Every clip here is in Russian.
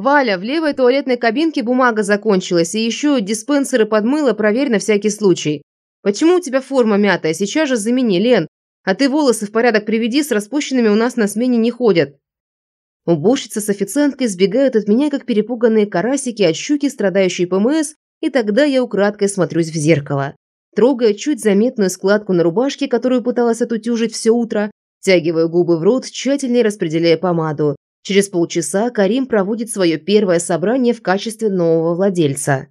«Валя, в левой туалетной кабинке бумага закончилась, и еще диспенсеры подмыла, проверь на всякий случай. Почему у тебя форма мятая? Сейчас же замени, Лен. А ты волосы в порядок приведи, с распущенными у нас на смене не ходят». Уборщица с официанткой сбегают от меня, как перепуганные карасики от щуки, страдающей ПМС, и тогда я украдкой смотрюсь в зеркало. Трогая чуть заметную складку на рубашке, которую пыталась отутюжить все утро, тягиваю губы в рот, тщательнее распределяя помаду. Через полчаса Карим проводит свое первое собрание в качестве нового владельца.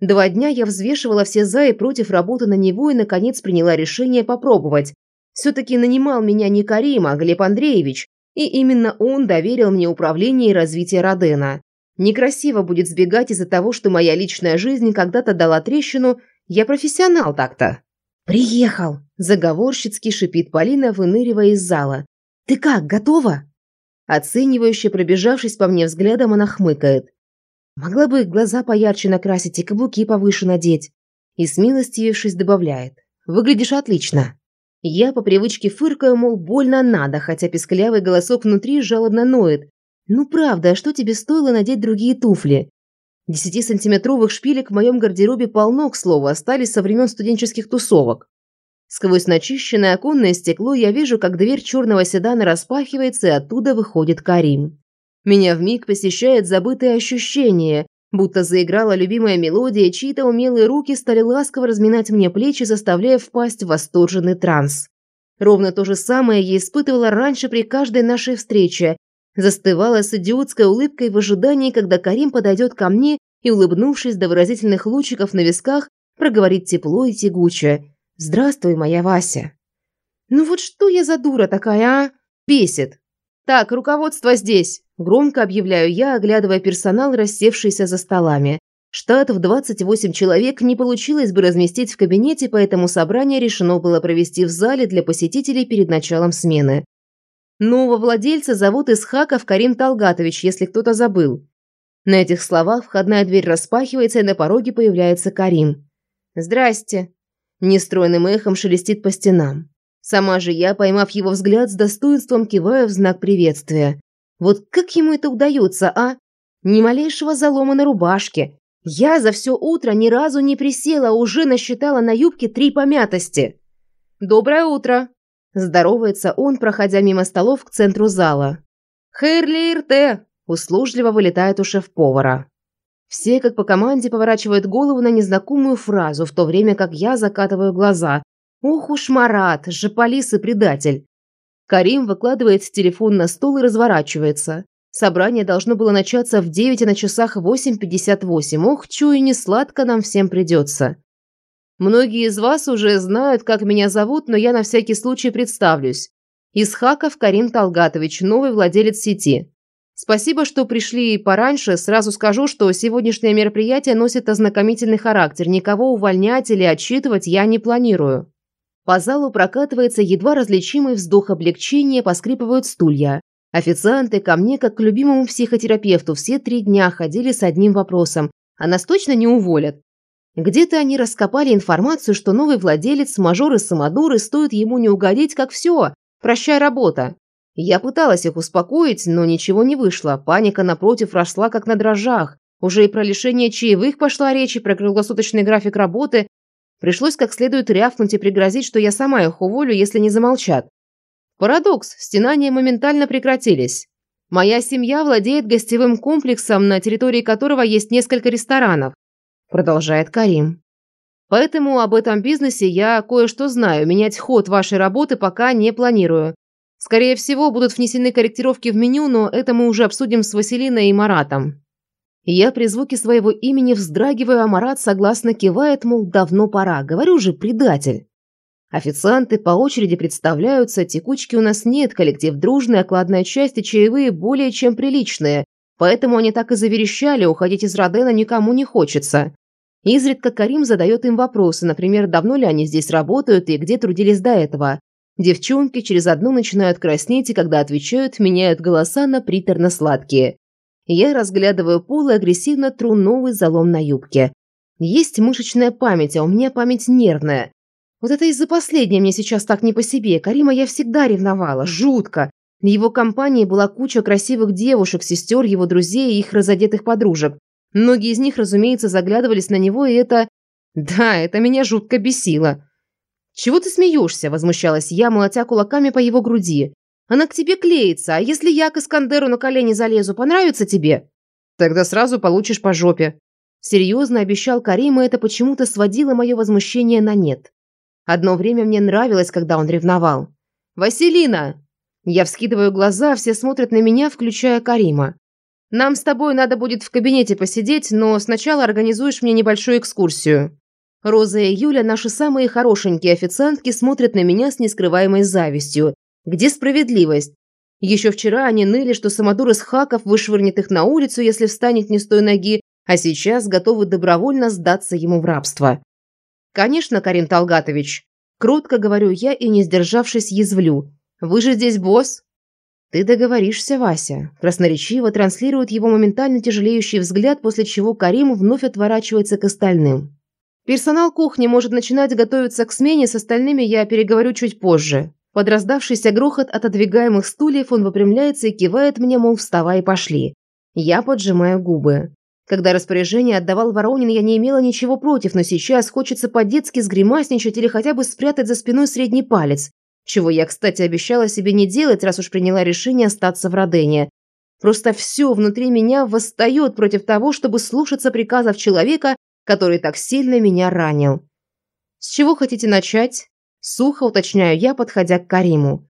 Два дня я взвешивала все за и против работы на него и, наконец, приняла решение попробовать. Все-таки нанимал меня не Карим, а Глеб Андреевич, и именно он доверил мне управление и развитие Родена. Некрасиво будет сбегать из-за того, что моя личная жизнь когда-то дала трещину, я профессионал так-то. «Приехал!» – заговорщицки шипит Полина, выныривая из зала. «Ты как, готова?» Оценивающе пробежавшись по мне взглядом, она хмыкает. «Могла бы глаза поярче накрасить и каблуки повыше надеть». И смилостивившись добавляет. «Выглядишь отлично». Я по привычке фыркаю, мол, больно надо, хотя песклявый голосок внутри жалобно ноет. «Ну правда, а что тебе стоило надеть другие туфли?» Десятисантиметровых шпилек в моем гардеробе полно, к слову, остались со времен студенческих тусовок. Сквозь начищенное оконное стекло я вижу, как дверь черного седана распахивается, и оттуда выходит Карим. Меня вмиг посещает забытое ощущение, будто заиграла любимая мелодия, чьи-то умелые руки стали ласково разминать мне плечи, заставляя впасть в восторженный транс. Ровно то же самое я испытывала раньше при каждой нашей встрече, Застывала с идиотской улыбкой в ожидании, когда Карим подойдет ко мне и, улыбнувшись до выразительных лучиков на висках, проговорит тепло и тягуче. «Здравствуй, моя Вася». «Ну вот что я за дура такая, а? Бесит». «Так, руководство здесь», – громко объявляю я, оглядывая персонал, рассевшийся за столами. Штат в 28 человек не получилось бы разместить в кабинете, поэтому собрание решено было провести в зале для посетителей перед началом смены. Нового владельца зовут Исхаков Карим Талгатович, если кто-то забыл. На этих словах входная дверь распахивается, и на пороге появляется Карим. «Здрасте!» Нестройным эхом шелестит по стенам. Сама же я, поймав его взгляд, с достоинством киваю в знак приветствия. Вот как ему это удается, а? Ни малейшего залома на рубашке. Я за все утро ни разу не присела, а уже насчитала на юбке три помятости. «Доброе утро!» Здоровается он, проходя мимо столов к центру зала. «Хейрли Ирте!» – услужливо вылетает у шеф-повара. Все, как по команде, поворачивают голову на незнакомую фразу, в то время как я закатываю глаза. «Ох уж Марат, жополис и предатель!» Карим выкладывает телефон на стол и разворачивается. Собрание должно было начаться в 9, а на часах 8.58. Ох, чую, не сладко нам всем придется. Многие из вас уже знают, как меня зовут, но я на всякий случай представлюсь. Исхаков Карим Талгатович, новый владелец сети. Спасибо, что пришли пораньше. Сразу скажу, что сегодняшнее мероприятие носит ознакомительный характер. Никого увольнять или отчитывать я не планирую. По залу прокатывается едва различимый вздох облегчения, поскрипывают стулья. Официанты ко мне, как к любимому психотерапевту, все три дня ходили с одним вопросом. А нас точно не уволят? Где-то они раскопали информацию, что новый владелец, мажор и самодуры, стоит ему не угодить, как все. Прощай, работа. Я пыталась их успокоить, но ничего не вышло. Паника, напротив, росла как на дрожжах. Уже и про лишение чаевых пошла речь, и про круглосуточный график работы. Пришлось как следует рявкнуть и пригрозить, что я сама их уволю, если не замолчат. Парадокс. Стенания моментально прекратились. Моя семья владеет гостевым комплексом, на территории которого есть несколько ресторанов продолжает Карим. Поэтому об этом бизнесе я кое-что знаю. Менять ход вашей работы пока не планирую. Скорее всего, будут внесены корректировки в меню, но это мы уже обсудим с Василиной и Маратом. Я при звуке своего имени вздрагиваю, а Марат согласно кивает, мол, давно пора. Говорю же, предатель. Официанты по очереди представляются, текучки у нас нет, коллектив дружный, окладная часть и чаевые более чем приличные. Поэтому они так и заверещали, уходить из Родена никому не хочется. Изредка Карим задает им вопросы, например, давно ли они здесь работают и где трудились до этого. Девчонки через одну начинают краснеть и когда отвечают, меняют голоса на приторно-сладкие. Я разглядываю пол и агрессивно тру новый залом на юбке. Есть мышечная память, а у меня память нервная. Вот это из-за последней мне сейчас так не по себе. Карима я всегда ревновала, жутко. В его компании была куча красивых девушек, сестер, его друзей и их разодетых подружек. Многие из них, разумеется, заглядывались на него, и это... Да, это меня жутко бесило. «Чего ты смеешься?» – возмущалась я, молотя кулаками по его груди. «Она к тебе клеится, а если я к Искандеру на колени залезу, понравится тебе?» «Тогда сразу получишь по жопе». Серьезно обещал Карим, и это почему-то сводило мое возмущение на нет. Одно время мне нравилось, когда он ревновал. «Василина!» Я вскидываю глаза, все смотрят на меня, включая Карима. «Нам с тобой надо будет в кабинете посидеть, но сначала организуешь мне небольшую экскурсию». Роза и Юля, наши самые хорошенькие официантки, смотрят на меня с нескрываемой завистью. Где справедливость? Еще вчера они ныли, что самодур из хаков вышвырнет их на улицу, если встанет не с той ноги, а сейчас готовы добровольно сдаться ему в рабство. «Конечно, Карин Талгатович», – кротко говорю я и, не сдержавшись, язвлю. Вы же здесь босс?» «Ты договоришься, Вася», – красноречиво транслирует его моментально тяжелеющий взгляд, после чего Карим вновь отворачивается к остальным. «Персонал кухни может начинать готовиться к смене, с остальными я переговорю чуть позже». Под раздавшийся грохот отодвигаемых стульев он выпрямляется и кивает мне, мол, вставай пошли. Я поджимаю губы. Когда распоряжение отдавал Воронин, я не имела ничего против, но сейчас хочется по-детски сгримасничать или хотя бы спрятать за спиной средний палец. Чего я, кстати, обещала себе не делать, раз уж приняла решение остаться в Родене. Просто все внутри меня восстает против того, чтобы слушаться приказов человека, который так сильно меня ранил. «С чего хотите начать?» Сухо уточняю я, подходя к Кариму.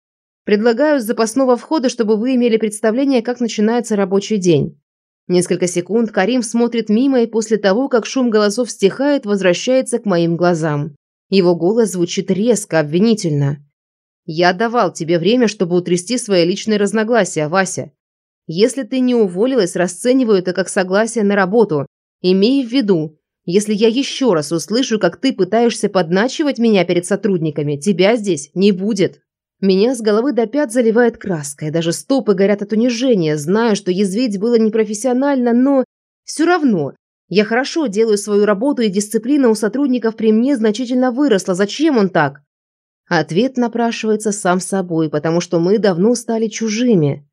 «Предлагаю с запасного входа, чтобы вы имели представление, как начинается рабочий день». Несколько секунд Карим смотрит мимо и после того, как шум голосов стихает, возвращается к моим глазам. Его голос звучит резко, обвинительно. Я давал тебе время, чтобы утрясти свои личные разногласия, Вася. Если ты не уволилась, расцениваю это как согласие на работу. Имей в виду, если я еще раз услышу, как ты пытаешься подначивать меня перед сотрудниками, тебя здесь не будет. Меня с головы до пят заливает краской, даже стопы горят от унижения, знаю, что язвить было непрофессионально, но все равно. Я хорошо делаю свою работу, и дисциплина у сотрудников при мне значительно выросла. Зачем он так? Ответ напрашивается сам собой, потому что мы давно стали чужими.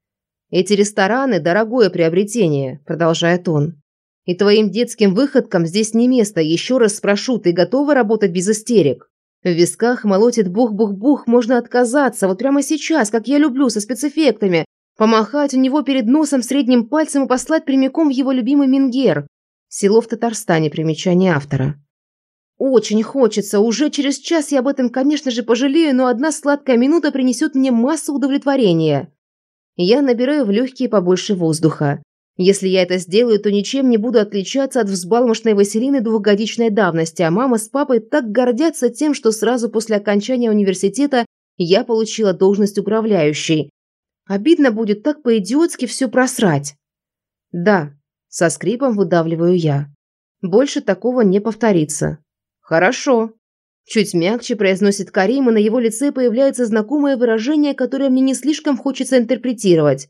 Эти рестораны – дорогое приобретение, продолжает он. И твоим детским выходкам здесь не место. Еще раз спрошу, ты готова работать без истерик? В висках молотит бух-бух-бух, можно отказаться. Вот прямо сейчас, как я люблю, со спецэффектами. Помахать у него перед носом средним пальцем и послать прямиком в его любимый Мингер. Село в Татарстане, примечание автора. Очень хочется. Уже через час я об этом, конечно же, пожалею, но одна сладкая минута принесет мне массу удовлетворения. Я набираю в легкие побольше воздуха. Если я это сделаю, то ничем не буду отличаться от взбалмошной Василины двухгодичной давности, а мама с папой так гордятся тем, что сразу после окончания университета я получила должность управляющей. Обидно будет так по-идиотски все просрать. Да, со скрипом выдавливаю я. Больше такого не повторится. «Хорошо». Чуть мягче произносит Карим, и на его лице появляется знакомое выражение, которое мне не слишком хочется интерпретировать.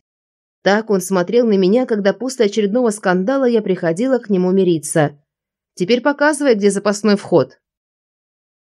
Так он смотрел на меня, когда после очередного скандала я приходила к нему мириться. «Теперь показывай, где запасной вход».